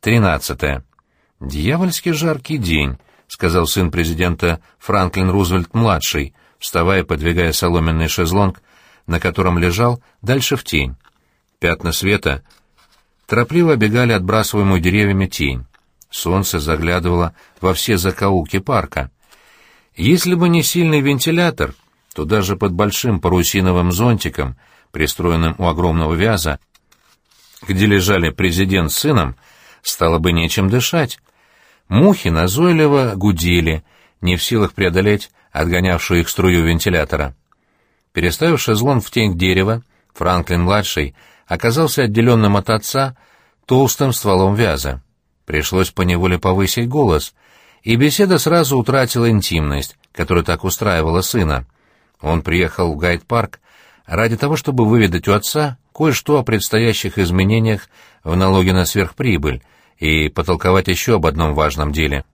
13. «Дьявольски жаркий день», — сказал сын президента Франклин Рузвельт-младший, вставая, подвигая соломенный шезлонг, на котором лежал, дальше в тень. Пятна света торопливо обегали отбрасываемую деревьями тень. Солнце заглядывало во все закоулки парка. Если бы не сильный вентилятор, то даже под большим парусиновым зонтиком, пристроенным у огромного вяза, где лежали президент с сыном, стало бы нечем дышать. Мухи назойливо гудели, не в силах преодолеть отгонявшую их струю вентилятора. Переставив шезлон в тень дерева, Франклин-младший оказался отделенным от отца толстым стволом вяза. Пришлось поневоле повысить голос, и беседа сразу утратила интимность, которая так устраивала сына. Он приехал в Гайд-парк ради того, чтобы выведать у отца кое-что о предстоящих изменениях в налоге на сверхприбыль и потолковать еще об одном важном деле.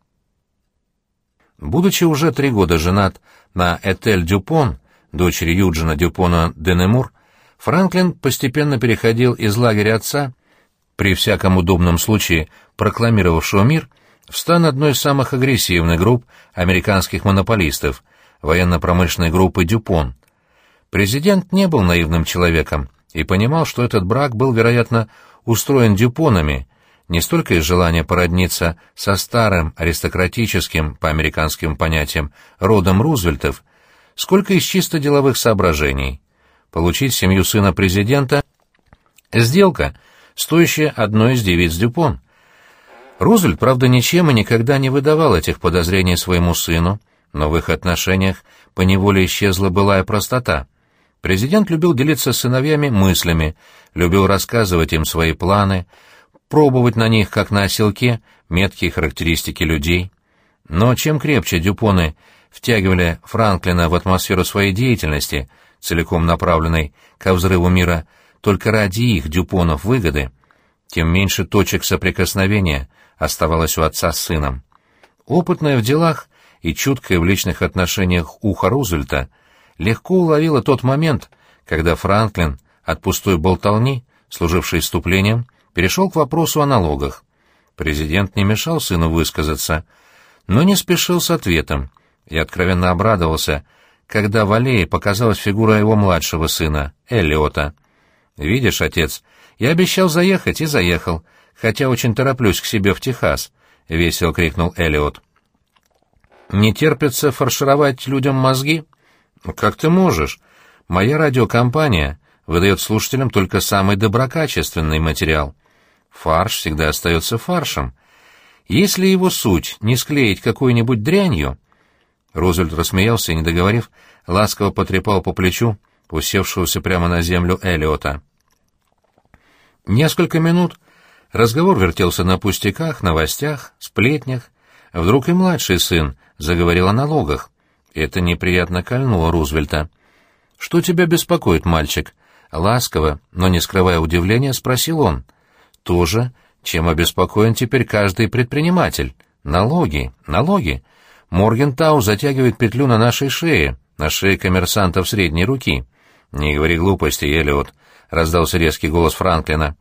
Будучи уже три года женат на Этель Дюпон, дочери Юджина Дюпона Денемур, Франклин постепенно переходил из лагеря отца, при всяком удобном случае прокламировавшего мир, в стан одной из самых агрессивных групп американских монополистов, военно-промышленной группы «Дюпон». Президент не был наивным человеком и понимал, что этот брак был, вероятно, устроен Дюпонами не столько из желания породниться со старым аристократическим, по американским понятиям, родом Рузвельтов, сколько из чисто деловых соображений. Получить семью сына президента — сделка, стоящая одной из девиц Дюпон. Рузвельт, правда, ничем и никогда не выдавал этих подозрений своему сыну, но в их отношениях поневоле исчезла былая простота. Президент любил делиться с сыновьями мыслями, любил рассказывать им свои планы, пробовать на них, как на оселке, меткие характеристики людей. Но чем крепче Дюпоны втягивали Франклина в атмосферу своей деятельности, целиком направленной ко взрыву мира только ради их, Дюпонов, выгоды, тем меньше точек соприкосновения оставалось у отца с сыном. Опытная в делах и чуткая в личных отношениях ухо Рузвельта легко уловила тот момент, когда Франклин от пустой болтовни, служившей вступлением, перешел к вопросу о налогах. Президент не мешал сыну высказаться, но не спешил с ответом, и откровенно обрадовался, когда в аллее показалась фигура его младшего сына, Эллиота. «Видишь, отец, я обещал заехать и заехал, хотя очень тороплюсь к себе в Техас», — весело крикнул Эллиот. «Не терпится фаршировать людям мозги?» «Как ты можешь? Моя радиокомпания выдает слушателям только самый доброкачественный материал. Фарш всегда остается фаршем. Если его суть не склеить какой-нибудь дрянью, Рузвельт рассмеялся не договорив, ласково потрепал по плечу усевшегося прямо на землю Элиота. Несколько минут разговор вертелся на пустяках, новостях, сплетнях. Вдруг и младший сын заговорил о налогах. Это неприятно кольнуло Рузвельта. «Что тебя беспокоит, мальчик?» Ласково, но не скрывая удивления, спросил он. «То же, чем обеспокоен теперь каждый предприниматель. Налоги, налоги. Моргентау затягивает петлю на нашей шее, на шее коммерсантов средней руки. «Не говори глупости, Эллиот», — раздался резкий голос Франклина.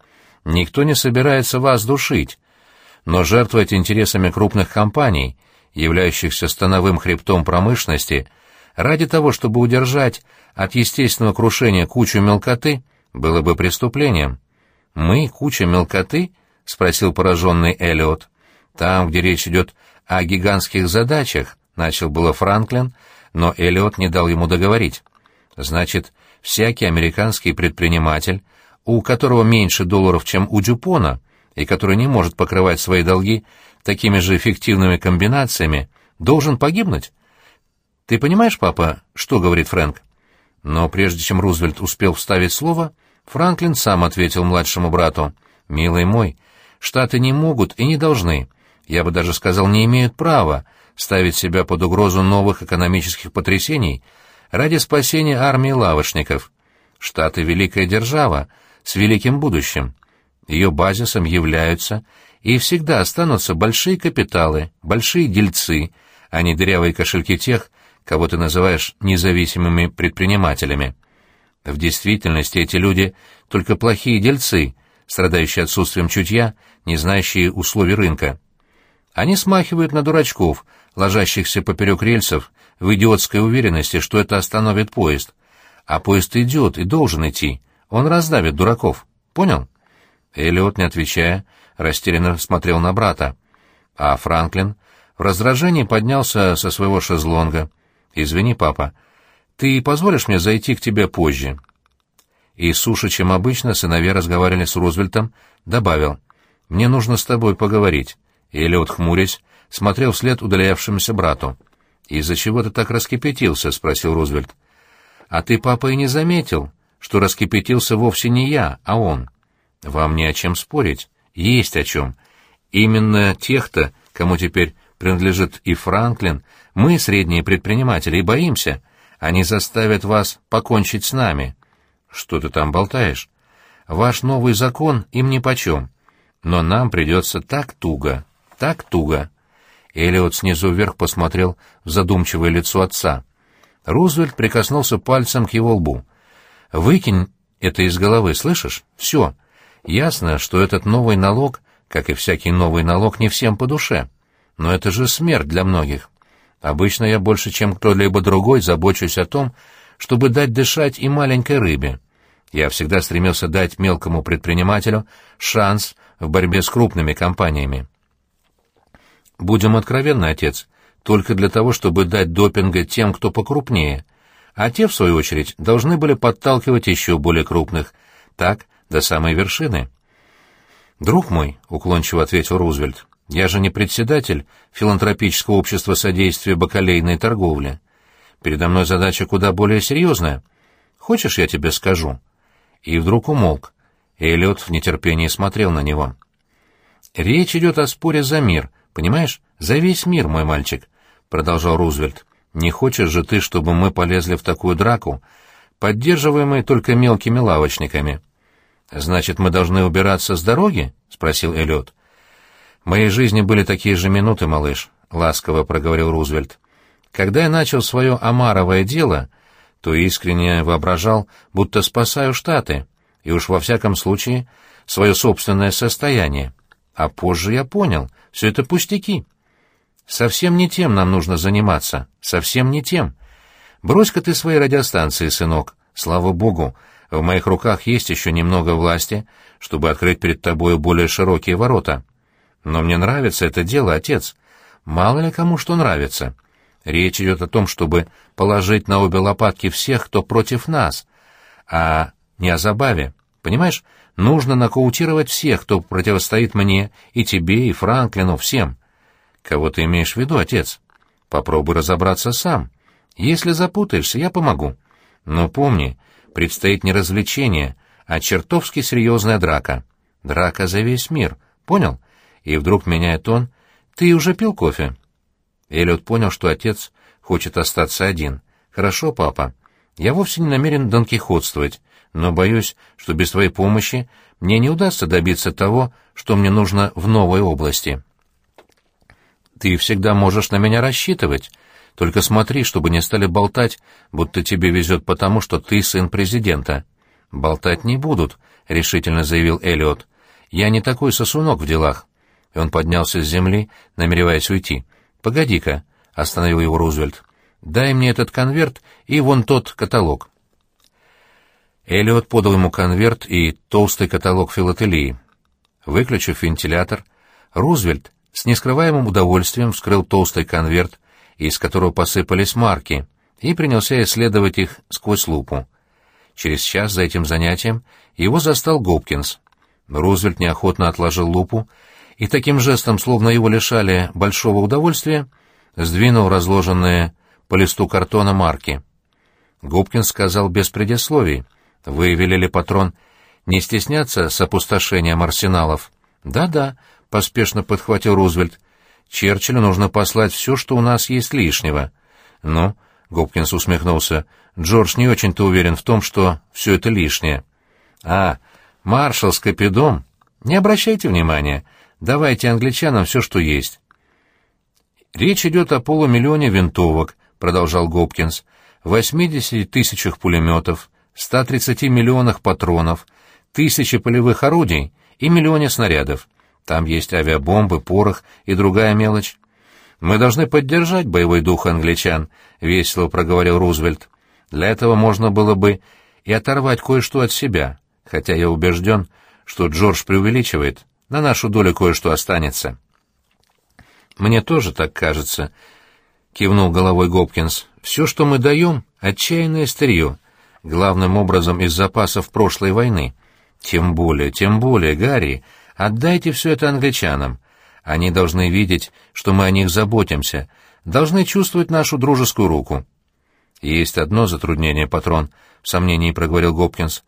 «Никто не собирается вас душить, но жертвовать интересами крупных компаний, являющихся становым хребтом промышленности, ради того, чтобы удержать от естественного крушения кучу мелкоты, было бы преступлением». «Мы — куча мелкоты?» — спросил пораженный Эллиот. «Там, где речь идет о гигантских задачах, начал было Франклин, но Эллиот не дал ему договорить. Значит, всякий американский предприниматель, у которого меньше долларов, чем у Дюпона, и который не может покрывать свои долги такими же эффективными комбинациями, должен погибнуть? Ты понимаешь, папа, что говорит Фрэнк? Но прежде чем Рузвельт успел вставить слово, Франклин сам ответил младшему брату. «Милый мой, Штаты не могут и не должны я бы даже сказал, не имеют права ставить себя под угрозу новых экономических потрясений ради спасения армии лавочников. Штаты — великая держава с великим будущим. Ее базисом являются и всегда останутся большие капиталы, большие дельцы, а не дырявые кошельки тех, кого ты называешь независимыми предпринимателями. В действительности эти люди — только плохие дельцы, страдающие отсутствием чутья, не знающие условий рынка. Они смахивают на дурачков, ложащихся поперек рельсов, в идиотской уверенности, что это остановит поезд. А поезд идет и должен идти. Он раздавит дураков. Понял? Эллиот, не отвечая, растерянно смотрел на брата. А Франклин в раздражении поднялся со своего шезлонга. «Извини, папа, ты позволишь мне зайти к тебе позже?» И суше, чем обычно, сыновья разговаривали с Рузвельтом, добавил, «Мне нужно с тобой поговорить». И Эллиот, хмурясь, смотрел вслед удалявшемуся брату. «Из-за чего ты так раскипятился?» — спросил Рузвельт. «А ты, папа, и не заметил, что раскипятился вовсе не я, а он. Вам не о чем спорить. Есть о чем. Именно тех-то, кому теперь принадлежит и Франклин, мы, средние предприниматели, и боимся. Они заставят вас покончить с нами. Что ты там болтаешь? Ваш новый закон им нипочем. Но нам придется так туго, так туго. Элиот снизу вверх посмотрел в задумчивое лицо отца. Рузвельт прикоснулся пальцем к его лбу. «Выкинь это из головы, слышишь? Все. Ясно, что этот новый налог, как и всякий новый налог, не всем по душе. Но это же смерть для многих. Обычно я больше, чем кто-либо другой, забочусь о том, чтобы дать дышать и маленькой рыбе. Я всегда стремился дать мелкому предпринимателю шанс в борьбе с крупными компаниями. Будем откровенны, отец, только для того, чтобы дать допинга тем, кто покрупнее, а те, в свою очередь, должны были подталкивать еще более крупных, так, до самой вершины. «Друг мой», — уклончиво ответил Рузвельт, — «я же не председатель филантропического общества содействия бакалейной торговле. Передо мной задача куда более серьезная. Хочешь, я тебе скажу?» И вдруг умолк. Эллиот в нетерпении смотрел на него. «Речь идет о споре за мир», Понимаешь, за весь мир, мой мальчик, — продолжал Рузвельт. Не хочешь же ты, чтобы мы полезли в такую драку, поддерживаемые только мелкими лавочниками? Значит, мы должны убираться с дороги? — спросил Эллиот. В моей жизни были такие же минуты, малыш, — ласково проговорил Рузвельт. Когда я начал свое омаровое дело, то искренне воображал, будто спасаю Штаты, и уж во всяком случае свое собственное состояние. А позже я понял, все это пустяки. Совсем не тем нам нужно заниматься, совсем не тем. Брось-ка ты свои радиостанции, сынок. Слава богу, в моих руках есть еще немного власти, чтобы открыть перед тобою более широкие ворота. Но мне нравится это дело, отец. Мало ли кому что нравится. Речь идет о том, чтобы положить на обе лопатки всех, кто против нас, а не о забаве. Понимаешь, нужно нокаутировать всех, кто противостоит мне, и тебе, и Франклину, всем. Кого ты имеешь в виду, отец? Попробуй разобраться сам. Если запутаешься, я помогу. Но помни, предстоит не развлечение, а чертовски серьезная драка. Драка за весь мир, понял? И вдруг меняет он. Ты уже пил кофе? Эллиот понял, что отец хочет остаться один. Хорошо, папа. Я вовсе не намерен донкихотствовать но боюсь, что без твоей помощи мне не удастся добиться того, что мне нужно в новой области. Ты всегда можешь на меня рассчитывать, только смотри, чтобы не стали болтать, будто тебе везет потому, что ты сын президента. Болтать не будут, — решительно заявил Эллиот. Я не такой сосунок в делах. И он поднялся с земли, намереваясь уйти. «Погоди-ка», — остановил его Рузвельт. «Дай мне этот конверт и вон тот каталог». Эллиот подал ему конверт и толстый каталог филателии. Выключив вентилятор, Рузвельт с нескрываемым удовольствием вскрыл толстый конверт, из которого посыпались марки, и принялся исследовать их сквозь лупу. Через час за этим занятием его застал Гопкинс. Рузвельт неохотно отложил лупу и таким жестом, словно его лишали большого удовольствия, сдвинул разложенные по листу картона марки. Гопкинс сказал без предисловий — вы велели, патрон, не стесняться с опустошением арсеналов? Да-да, поспешно подхватил Рузвельт. Черчиллю нужно послать все, что у нас есть лишнего. Ну, Гопкинс усмехнулся, Джордж не очень-то уверен в том, что все это лишнее. А, маршал с Капидом? Не обращайте внимания. Давайте англичанам все, что есть. Речь идет о полумиллионе винтовок, продолжал Гопкинс, 80 тысячах пулеметов, 130 миллионах патронов, тысячи полевых орудий и миллионе снарядов. Там есть авиабомбы, порох и другая мелочь. «Мы должны поддержать боевой дух англичан», — весело проговорил Рузвельт. «Для этого можно было бы и оторвать кое-что от себя, хотя я убежден, что Джордж преувеличивает, на нашу долю кое-что останется». «Мне тоже так кажется», — кивнул головой Гопкинс. «Все, что мы даем, — отчаянное старье, главным образом из запасов прошлой войны. Тем более, тем более, Гарри, отдайте все это англичанам. Они должны видеть, что мы о них заботимся, должны чувствовать нашу дружескую руку». «Есть одно затруднение, патрон», — в сомнении проговорил Гопкинс.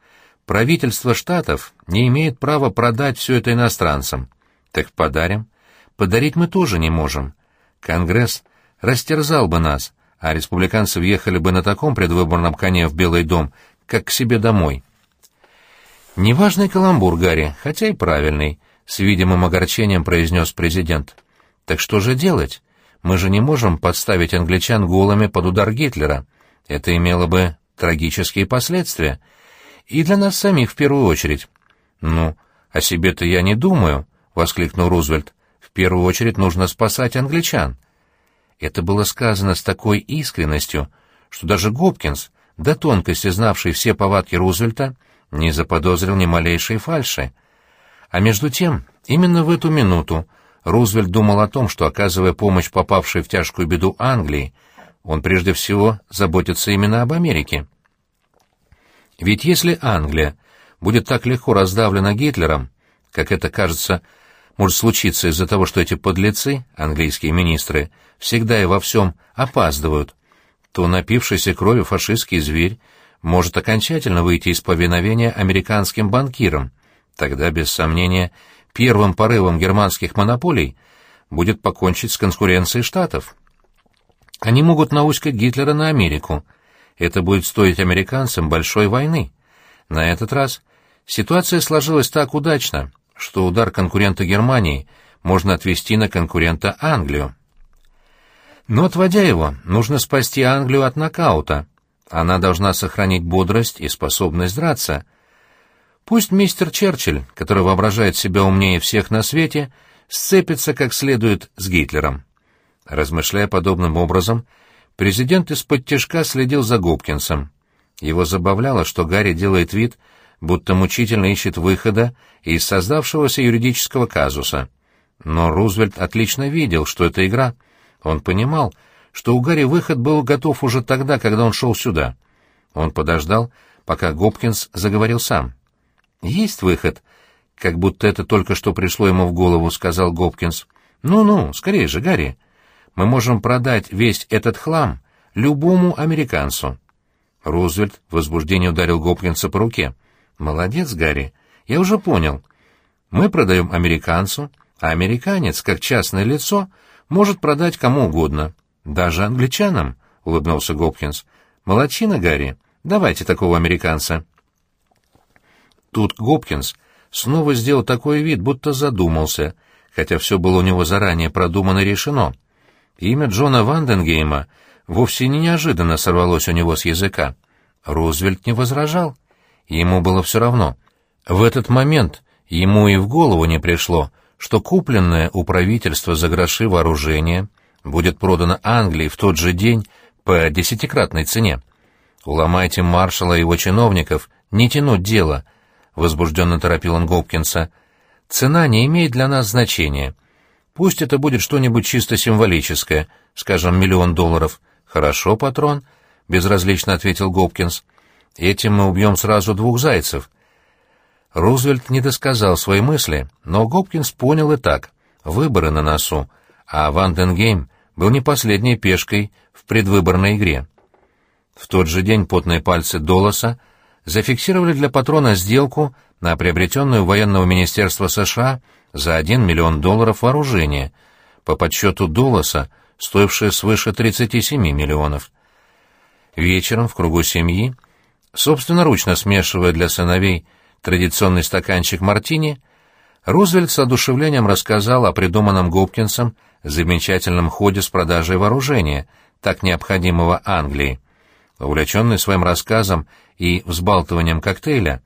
«Правительство штатов не имеет права продать все это иностранцам. Так подарим. Подарить мы тоже не можем. Конгресс растерзал бы нас, а республиканцы въехали бы на таком предвыборном коне в Белый дом, как к себе домой. «Неважный каламбур, Гарри, хотя и правильный», — с видимым огорчением произнес президент. «Так что же делать? Мы же не можем подставить англичан голыми под удар Гитлера. Это имело бы трагические последствия. И для нас самих в первую очередь». «Ну, о себе-то я не думаю», — воскликнул Рузвельт. «В первую очередь нужно спасать англичан». Это было сказано с такой искренностью, что даже Гопкинс, до тонкости знавший все повадки Рузвельта, не заподозрил ни малейшей фальши. А между тем, именно в эту минуту Рузвельт думал о том, что, оказывая помощь попавшей в тяжкую беду Англии, он прежде всего заботится именно об Америке. Ведь если Англия будет так легко раздавлена Гитлером, как это кажется может случиться из-за того, что эти подлецы, английские министры, всегда и во всем опаздывают, то напившийся крови фашистский зверь может окончательно выйти из повиновения американским банкирам. Тогда, без сомнения, первым порывом германских монополий будет покончить с конкуренцией штатов. Они могут науськать Гитлера на Америку. Это будет стоить американцам большой войны. На этот раз ситуация сложилась так удачно, что удар конкурента Германии можно отвести на конкурента Англию. Но отводя его, нужно спасти Англию от нокаута. Она должна сохранить бодрость и способность драться. Пусть мистер Черчилль, который воображает себя умнее всех на свете, сцепится как следует с Гитлером. Размышляя подобным образом, президент из-под тяжка следил за Гопкинсом. Его забавляло, что Гарри делает вид, будто мучительно ищет выхода из создавшегося юридического казуса. Но Рузвельт отлично видел, что это игра. Он понимал, что у Гарри выход был готов уже тогда, когда он шел сюда. Он подождал, пока Гопкинс заговорил сам. «Есть выход?» «Как будто это только что пришло ему в голову», — сказал Гопкинс. «Ну-ну, скорее же, Гарри. Мы можем продать весь этот хлам любому американцу». Рузвельт в возбуждении ударил Гопкинса по руке. «Молодец, Гарри. Я уже понял. Мы продаем американцу, а американец, как частное лицо, может продать кому угодно. Даже англичанам», — улыбнулся Гопкинс. «Молодчина, Гарри. Давайте такого американца». Тут Гопкинс снова сделал такой вид, будто задумался, хотя все было у него заранее продумано и решено. Имя Джона Ванденгейма вовсе не неожиданно сорвалось у него с языка. Рузвельт не возражал. Ему было все равно. В этот момент ему и в голову не пришло, что купленное у правительства за гроши вооружение будет продано Англии в тот же день по десятикратной цене. «Уломайте маршала и его чиновников, не тянуть дело», — возбужденно торопил он Гопкинса. «Цена не имеет для нас значения. Пусть это будет что-нибудь чисто символическое, скажем, миллион долларов». «Хорошо, патрон», — безразлично ответил Гопкинс. Этим мы убьем сразу двух зайцев. Рузвельт не досказал свои мысли, но Гопкинс понял и так. Выборы на носу, а Ванденгейм был не последней пешкой в предвыборной игре. В тот же день потные пальцы Долоса зафиксировали для патрона сделку на приобретенную военного министерства США за 1 миллион долларов вооружения, по подсчету Долоса, стоившее свыше 37 миллионов. Вечером в кругу семьи Собственноручно смешивая для сыновей традиционный стаканчик мартини, Рузвельт с одушевлением рассказал о придуманном Гопкинсом замечательном ходе с продажей вооружения, так необходимого Англии. Увлеченный своим рассказом и взбалтыванием коктейля,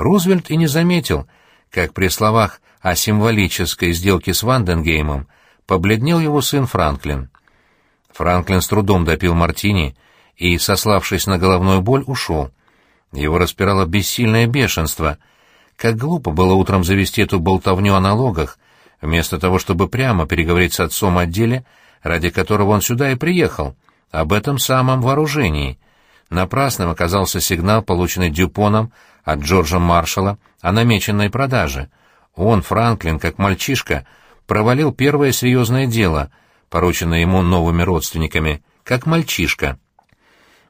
Рузвельт и не заметил, как при словах о символической сделке с Ванденгеймом побледнел его сын Франклин. Франклин с трудом допил мартини и, сославшись на головную боль, ушел. Его распирало бессильное бешенство. Как глупо было утром завести эту болтовню о налогах, вместо того, чтобы прямо переговорить с отцом о деле, ради которого он сюда и приехал, об этом самом вооружении. Напрасным оказался сигнал, полученный Дюпоном от Джорджа Маршалла о намеченной продаже. Он, Франклин, как мальчишка, провалил первое серьезное дело, порученное ему новыми родственниками, как мальчишка.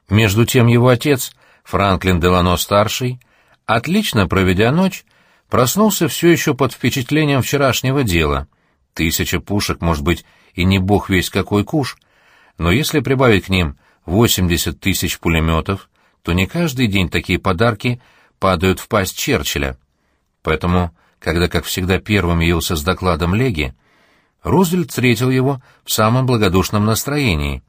Между тем его отец, Франклин Делано-старший, отлично проведя ночь, проснулся все еще под впечатлением вчерашнего дела. Тысяча пушек, может быть, и не бог весь какой куш, но если прибавить к ним 80 тысяч пулеметов, то не каждый день такие подарки падают в пасть Черчилля. Поэтому, когда, как всегда, первым явился с докладом Леги, Рузвельт встретил его в самом благодушном настроении.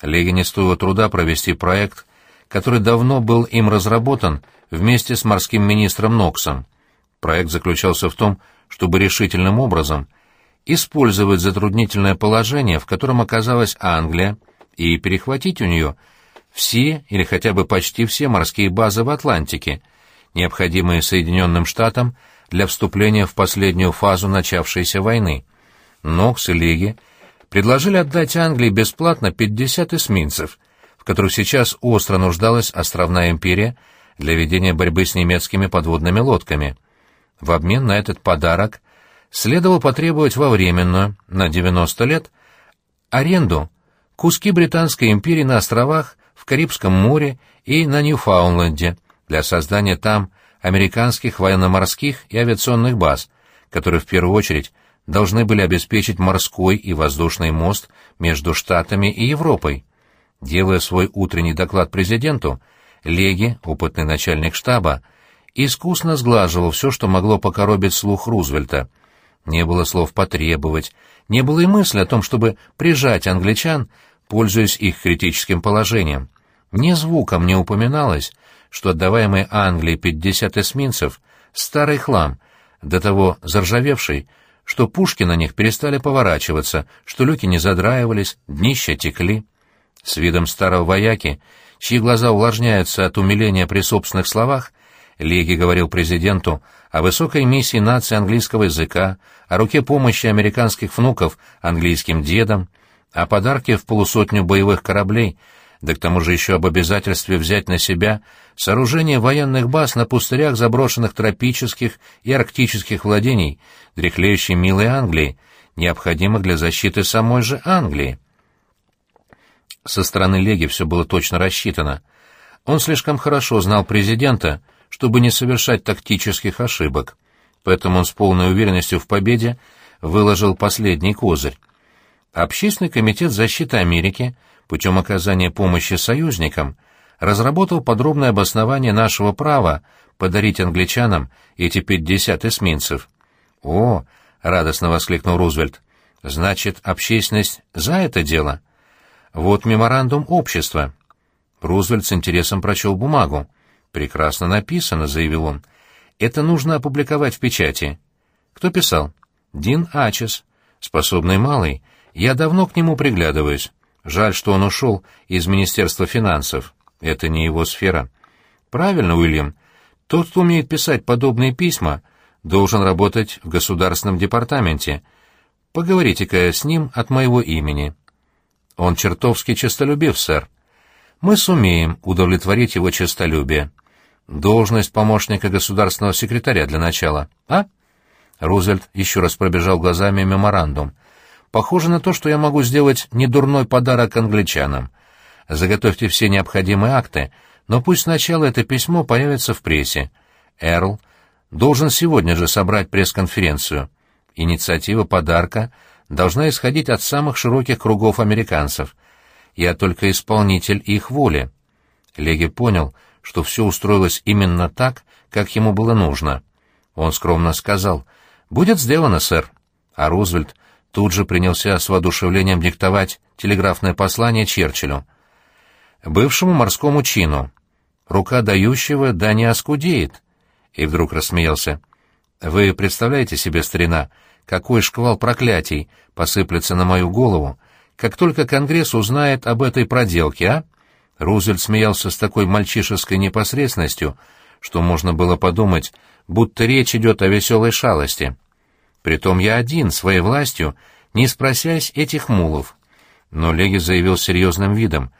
Леге не стоило труда провести проект, который давно был им разработан вместе с морским министром Ноксом. Проект заключался в том, чтобы решительным образом использовать затруднительное положение, в котором оказалась Англия, и перехватить у нее все или хотя бы почти все морские базы в Атлантике, необходимые Соединенным Штатам для вступления в последнюю фазу начавшейся войны. Нокс и Лиги предложили отдать Англии бесплатно 50 эсминцев, в которых сейчас остро нуждалась островная империя для ведения борьбы с немецкими подводными лодками. В обмен на этот подарок следовало потребовать во временную, на 90 лет, аренду куски Британской империи на островах в Карибском море и на Ньюфаундленде для создания там американских военно-морских и авиационных баз, которые в первую очередь должны были обеспечить морской и воздушный мост между Штатами и Европой. Делая свой утренний доклад президенту, Леги, опытный начальник штаба, искусно сглаживал все, что могло покоробить слух Рузвельта. Не было слов «потребовать», не было и мысли о том, чтобы прижать англичан, пользуясь их критическим положением. Ни звуком не упоминалось, что отдаваемый Англии 50 эсминцев — старый хлам, до того заржавевший, что пушки на них перестали поворачиваться, что люки не задраивались, днища текли. С видом старого вояки, чьи глаза увлажняются от умиления при собственных словах, Лиги говорил президенту о высокой миссии нации английского языка, о руке помощи американских внуков английским дедам, о подарке в полусотню боевых кораблей, да к тому же еще об обязательстве взять на себя сооружение военных баз на пустырях заброшенных тропических и арктических владений, дряхлеющей милой Англии, необходимых для защиты самой же Англии. Со стороны Леги все было точно рассчитано. Он слишком хорошо знал президента, чтобы не совершать тактических ошибок, поэтому он с полной уверенностью в победе выложил последний козырь. Общественный комитет защиты Америки путем оказания помощи союзникам разработал подробное обоснование нашего права подарить англичанам эти 50 эсминцев. «О!» — радостно воскликнул Рузвельт. «Значит, общественность за это дело?» «Вот меморандум общества». Рузвельт с интересом прочел бумагу. «Прекрасно написано», — заявил он. «Это нужно опубликовать в печати». «Кто писал?» «Дин Ачес. Способный малый. Я давно к нему приглядываюсь. Жаль, что он ушел из Министерства финансов. Это не его сфера». «Правильно, Уильям. Тот, кто умеет писать подобные письма, должен работать в государственном департаменте. Поговорите-ка с ним от моего имени». «Он чертовски честолюбив, сэр. Мы сумеем удовлетворить его честолюбие». Должность помощника государственного секретаря для начала, а? Рузвельт еще раз пробежал глазами меморандум. Похоже на то, что я могу сделать недурной подарок англичанам. Заготовьте все необходимые акты, но пусть сначала это письмо появится в прессе. Эрл должен сегодня же собрать пресс-конференцию. Инициатива подарка должна исходить от самых широких кругов американцев. Я только исполнитель их воли. Леги понял, что все устроилось именно так, как ему было нужно. Он скромно сказал «Будет сделано, сэр». А Рузвельт тут же принялся с воодушевлением диктовать телеграфное послание Черчиллю. Бывшему морскому чину. Рука дающего да не оскудеет. И вдруг рассмеялся. Вы представляете себе, старина, какой шквал проклятий посыплется на мою голову, как только Конгресс узнает об этой проделке, а? Рузвельт смеялся с такой мальчишеской непосредственностью, что можно было подумать, будто речь идет о веселой шалости. Притом я один, своей властью, не спросясь этих мулов. Но Леги заявил серьезным видом.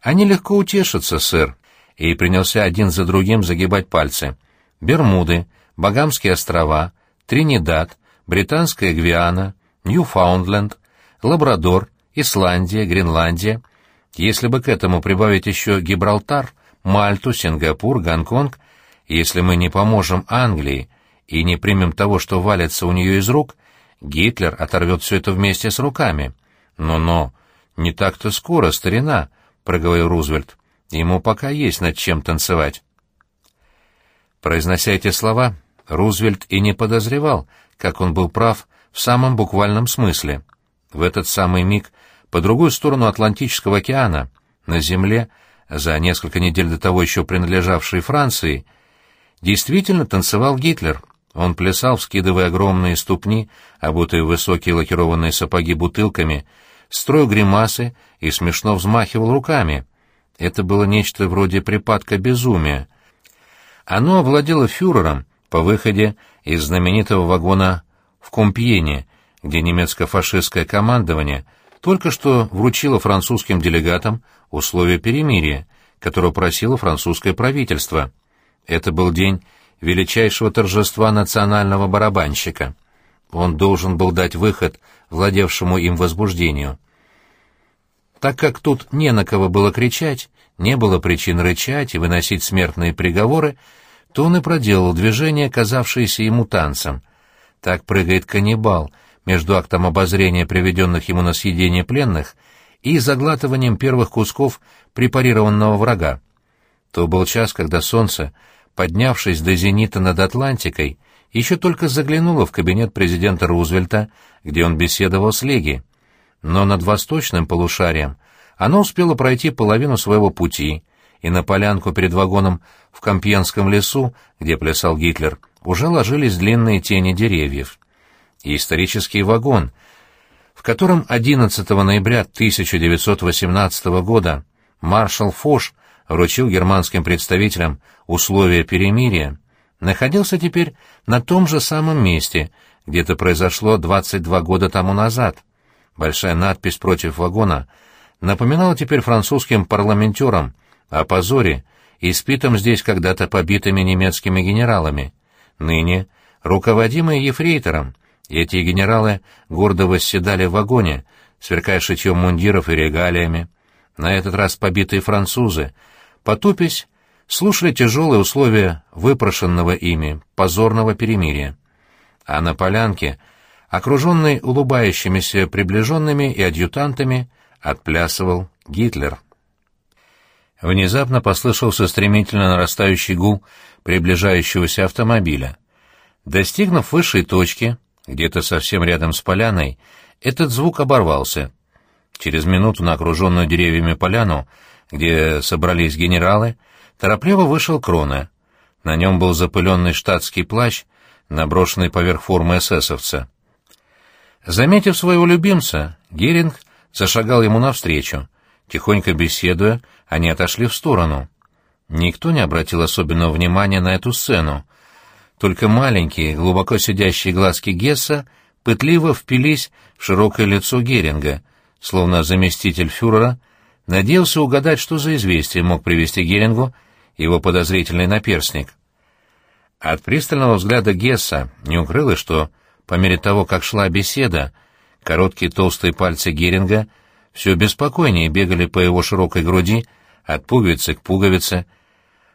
«Они легко утешатся, сэр», и принялся один за другим загибать пальцы. «Бермуды, Багамские острова, Тринидад, Британская Гвиана, Ньюфаундленд, Лабрадор, Исландия, Гренландия. Если бы к этому прибавить еще Гибралтар, Мальту, Сингапур, Гонконг, если мы не поможем Англии и не примем того, что валится у нее из рук, Гитлер оторвет все это вместе с руками. Но-но, не так-то скоро, старина, — проговорил Рузвельт. Ему пока есть над чем танцевать. Произнося эти слова, Рузвельт и не подозревал, как он был прав в самом буквальном смысле. В этот самый миг по другую сторону Атлантического океана, на земле, за несколько недель до того еще принадлежавшей Франции, действительно танцевал Гитлер. Он плясал, вскидывая огромные ступни, обутые высокие лакированные сапоги бутылками, строил гримасы и смешно взмахивал руками. Это было нечто вроде припадка безумия. Оно овладело фюрером по выходе из знаменитого вагона в Компьене, где немецко-фашистское командование только что вручило французским делегатам условия перемирия, которого просило французское правительство. Это был день величайшего торжества национального барабанщика. Он должен был дать выход владевшему им возбуждению. Так как тут не на кого было кричать, не было причин рычать и выносить смертные приговоры, то он и проделал движение, казавшееся ему танцем. Так прыгает каннибал между актом обозрения приведенных ему на съедение пленных и заглатыванием первых кусков препарированного врага. То был час, когда солнце, поднявшись до зенита над Атлантикой, еще только заглянуло в кабинет президента Рузвельта, где он беседовал с Леги. Но над восточным полушарием оно успело пройти половину своего пути, и на полянку перед вагоном в Компьенском лесу, где плясал Гитлер, уже ложились длинные тени деревьев. И исторический вагон, в котором 11 ноября 1918 года маршал Фош вручил германским представителям условия перемирия, находился теперь на том же самом месте, где это произошло 22 года тому назад. Большая надпись против вагона напоминала теперь французским парламентерам о позоре, испитом здесь когда-то побитыми немецкими генералами. Ныне, руководимые ефрейтором, эти генералы гордо восседали в вагоне, сверкая шитьем мундиров и регалиями. На этот раз побитые французы, потупясь, слушали тяжелые условия выпрошенного ими позорного перемирия. А на полянке, окруженный улыбающимися приближенными и адъютантами, отплясывал Гитлер. Внезапно послышался стремительно нарастающий гул приближающегося автомобиля. Достигнув высшей точки, где-то совсем рядом с поляной, этот звук оборвался. Через минуту на окруженную деревьями поляну, где собрались генералы, торопливо вышел Крона. На нем был запыленный штатский плащ, наброшенный поверх формы эсэсовца. Заметив своего любимца, Геринг зашагал ему навстречу. Тихонько беседуя, они отошли в сторону. Никто не обратил особенного внимания на эту сцену. Только маленькие, глубоко сидящие глазки Гесса пытливо впились в широкое лицо Геринга, словно заместитель фюрера надеялся угадать, что за известие мог привести Герингу его подозрительный наперсник. От пристального взгляда Гесса не укрылось, что, по мере того, как шла беседа, короткие толстые пальцы Геринга все беспокойнее бегали по его широкой груди, от пуговицы к пуговице,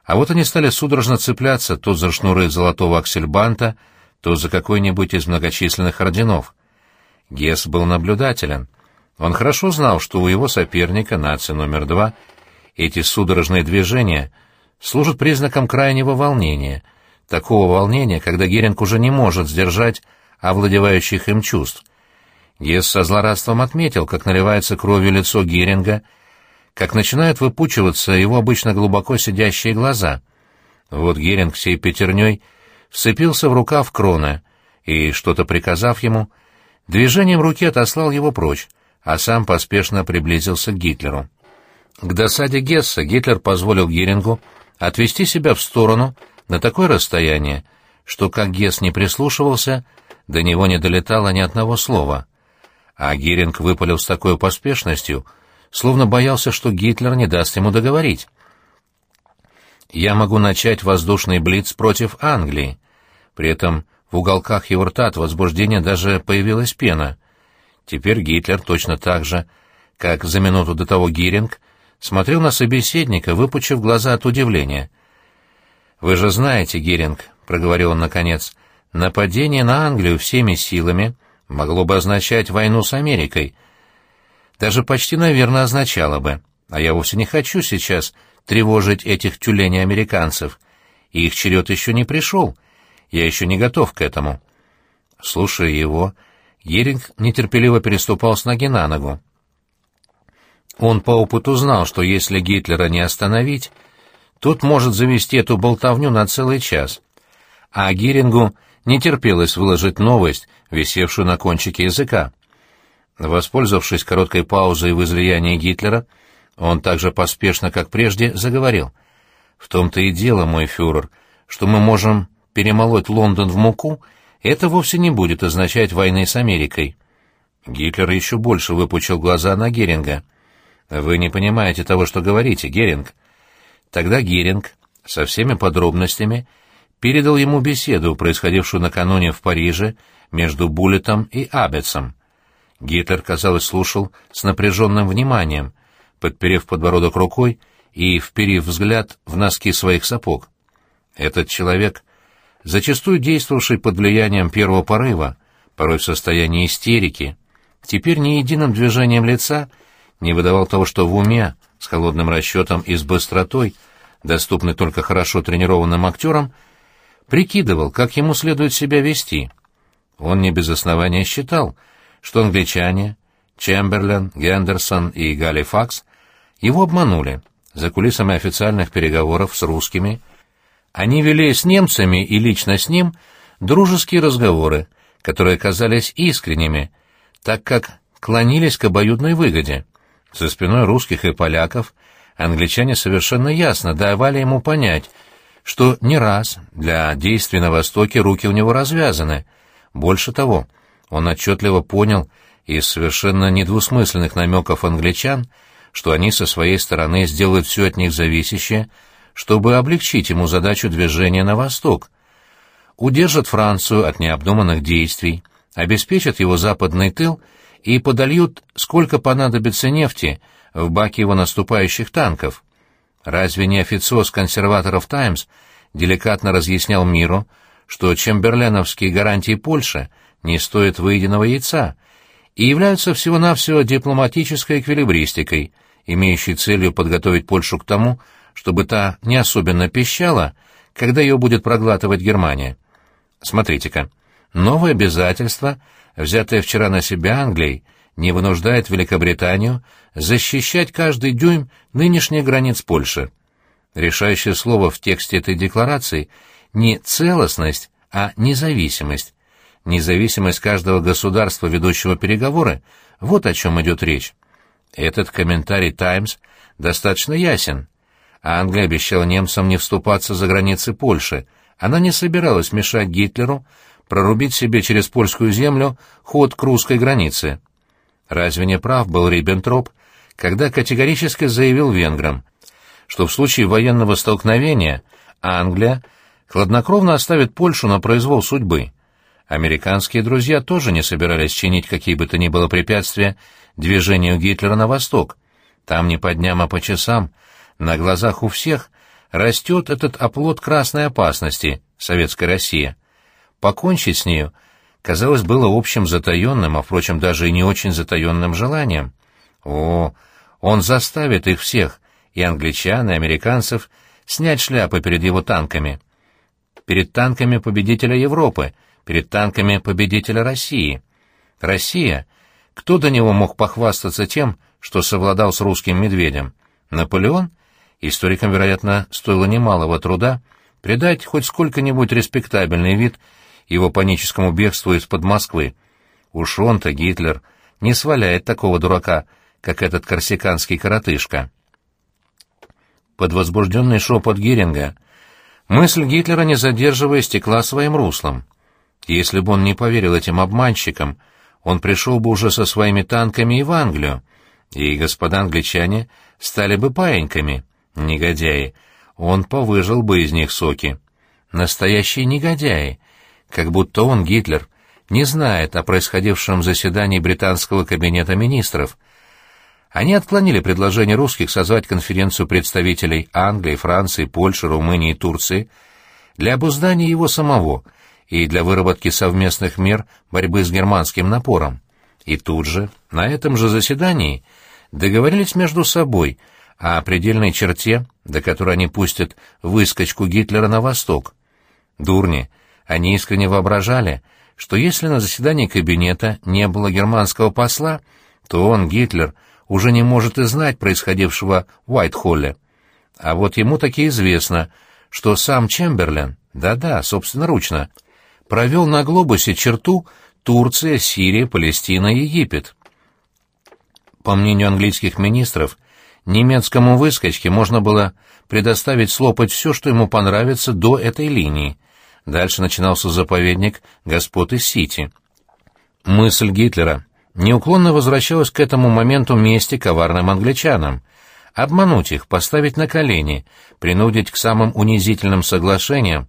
а вот они стали судорожно цепляться то за шнуры золотого аксельбанта, то за какой-нибудь из многочисленных орденов. Гесс был наблюдателен. Он хорошо знал, что у его соперника, нации номер два, эти судорожные движения служат признаком крайнего волнения, такого волнения, когда Геринг уже не может сдержать овладевающих им чувств. Гесс со злорадством отметил, как наливается кровью лицо Геринга, как начинают выпучиваться его обычно глубоко сидящие глаза. Вот Геринг всей пятерней вцепился в рукав Крона и, что-то приказав ему, движением руки отослал его прочь, а сам поспешно приблизился к Гитлеру. К досаде Гесса Гитлер позволил Герингу отвести себя в сторону на такое расстояние, что, как Гесс не прислушивался, до него не долетало ни одного слова. А Геринг выпалил с такой поспешностью, словно боялся, что Гитлер не даст ему договорить. «Я могу начать воздушный блиц против Англии». При этом в уголках его рта от возбуждения даже появилась пена. Теперь Гитлер точно так же, как за минуту до того Гиринг, смотрел на собеседника, выпучив глаза от удивления. «Вы же знаете, Гиринг», — проговорил он наконец, — «нападение на Англию всеми силами могло бы означать войну с Америкой. Даже почти, наверное, означало бы. А я вовсе не хочу сейчас тревожить этих тюленей-американцев. Их черед еще не пришел. Я еще не готов к этому». Слушая его, Геринг нетерпеливо переступал с ноги на ногу. Он по опыту знал, что если Гитлера не остановить, тот может завести эту болтовню на целый час. А Герингу не терпелось выложить новость, висевшую на кончике языка. Воспользовавшись короткой паузой в излиянии Гитлера, он так же поспешно, как прежде, заговорил. «В том-то и дело, мой фюрер, что мы можем перемолоть Лондон в муку, это вовсе не будет означать войны с Америкой». Гитлер еще больше выпучил глаза на Геринга. «Вы не понимаете того, что говорите, Геринг». Тогда Геринг со всеми подробностями передал ему беседу, происходившую накануне в Париже между Буллетом и Абетсом. Гитлер, казалось, слушал с напряженным вниманием, подперев подбородок рукой и вперив взгляд в носки своих сапог. Этот человек, зачастую действовавший под влиянием первого порыва, порой в состоянии истерики, теперь ни единым движением лица — не выдавал того, что в уме, с холодным расчетом и с быстротой, доступной только хорошо тренированным актерам, прикидывал, как ему следует себя вести. Он не без основания считал, что англичане, Чемберлен, Гендерсон и Галифакс его обманули. За кулисами официальных переговоров с русскими они вели с немцами и лично с ним дружеские разговоры, которые казались искренними, так как клонились к обоюдной выгоде. За спиной русских и поляков англичане совершенно ясно давали ему понять, что не раз для действий на Востоке руки у него развязаны. Больше того, он отчетливо понял из совершенно недвусмысленных намеков англичан, что они со своей стороны сделают все от них зависящее, чтобы облегчить ему задачу движения на восток, удержат Францию от необдуманных действий, обеспечат его западный тыл и подольют, сколько понадобится нефти, в баки его наступающих танков. Разве не официоз консерваторов «Таймс» деликатно разъяснял миру, что чемберленовские гарантии Польши не стоят выеденного яйца и являются всего-навсего дипломатической эквилибристикой, имеющей целью подготовить Польшу к тому, чтобы та не особенно пищала, когда ее будет проглатывать Германия. Смотрите-ка, новое обязательство — взятая вчера на себя Англией, не вынуждает Великобританию защищать каждый дюйм нынешних границ Польши. Решающее слово в тексте этой декларации не целостность, а независимость. Независимость каждого государства, ведущего переговоры, вот о чем идет речь. Этот комментарий «Таймс» достаточно ясен. Англия обещала немцам не вступаться за границы Польши. Она не собиралась мешать Гитлеру прорубить себе через польскую землю ход к русской границе. Разве не прав был Риббентроп, когда категорически заявил венграм, что в случае военного столкновения Англия хладнокровно оставит Польшу на произвол судьбы? Американские друзья тоже не собирались чинить какие бы то ни было препятствия движению Гитлера на восток. Там не по дням, а по часам, на глазах у всех, растет этот оплот красной опасности, советская Россия. Покончить с нею, казалось, было общим затаенным, а, впрочем, даже и не очень затаенным желанием. О, он заставит их всех, и англичан, и американцев, снять шляпы перед его танками. Перед танками победителя Европы, перед танками победителя России. Россия? Кто до него мог похвастаться тем, что совладал с русским медведем? Наполеон? Историкам, вероятно, стоило немалого труда придать хоть сколько-нибудь респектабельный вид его паническому бегству из-под Москвы. Уж он-то, Гитлер, не сваляет такого дурака, как этот корсиканский коротышка. Под возбужденный шепот Геринга мысль Гитлера, не задерживая, стекла своим руслом. Если бы он не поверил этим обманщикам, он пришел бы уже со своими танками и в Англию, и господа англичане стали бы паиньками, негодяи. Он повыжил бы из них соки. Настоящие негодяи, как будто он, Гитлер, не знает о происходившем заседании британского кабинета министров. Они отклонили предложение русских созвать конференцию представителей Англии, Франции, Польши, Румынии и Турции для обуздания его самого и для выработки совместных мер борьбы с германским напором. И тут же, на этом же заседании, договорились между собой о предельной черте, до которой они пустят выскочку Гитлера на восток. Дурни, они искренне воображали, что если на заседании кабинета не было германского посла, то он, Гитлер, уже не может и знать происходившего в Уайтхолле. А вот ему таки известно, что сам Чемберлен, да-да, собственноручно, провел на глобусе черту Турция, Сирия, Палестина, Египет. По мнению английских министров, немецкому выскочке можно было предоставить слопать все, что ему понравится до этой линии. Дальше начинался заповедник господ из Сити. Мысль Гитлера неуклонно возвращалась к этому моменту мести коварным англичанам. Обмануть их, поставить на колени, принудить к самым унизительным соглашениям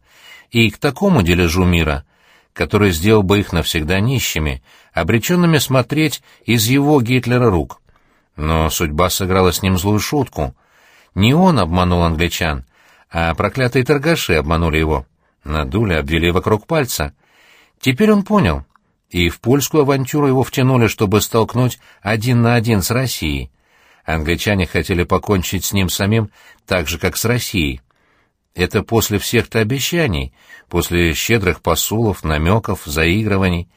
и к такому дележу мира, который сделал бы их навсегда нищими, обреченными смотреть из его Гитлера рук. Но судьба сыграла с ним злую шутку. Не он обманул англичан, а проклятые торгаши обманули его. Надули, обвели вокруг пальца. Теперь он понял. И в польскую авантюру его втянули, чтобы столкнуть один на один с Россией. Англичане хотели покончить с ним самим так же, как с Россией. Это после всех-то обещаний, после щедрых посулов, намеков, заигрываний.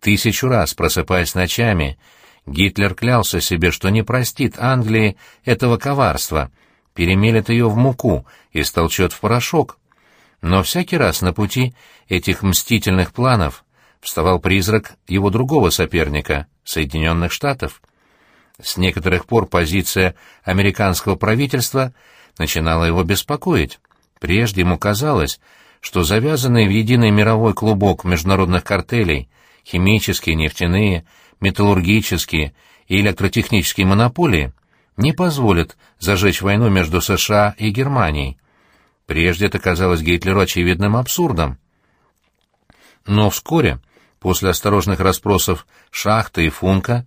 Тысячу раз, просыпаясь ночами, Гитлер клялся себе, что не простит Англии этого коварства, перемелет ее в муку и столчет в порошок. Но всякий раз на пути этих мстительных планов вставал призрак его другого соперника — Соединенных Штатов. С некоторых пор позиция американского правительства начинала его беспокоить. Прежде ему казалось, что завязанные в единый мировой клубок международных картелей, химические, нефтяные, металлургические и электротехнические монополии не позволят зажечь войну между США и Германией. Прежде это казалось Гитлеру очевидным абсурдом. Но вскоре, после осторожных расспросов Шахта и Функа,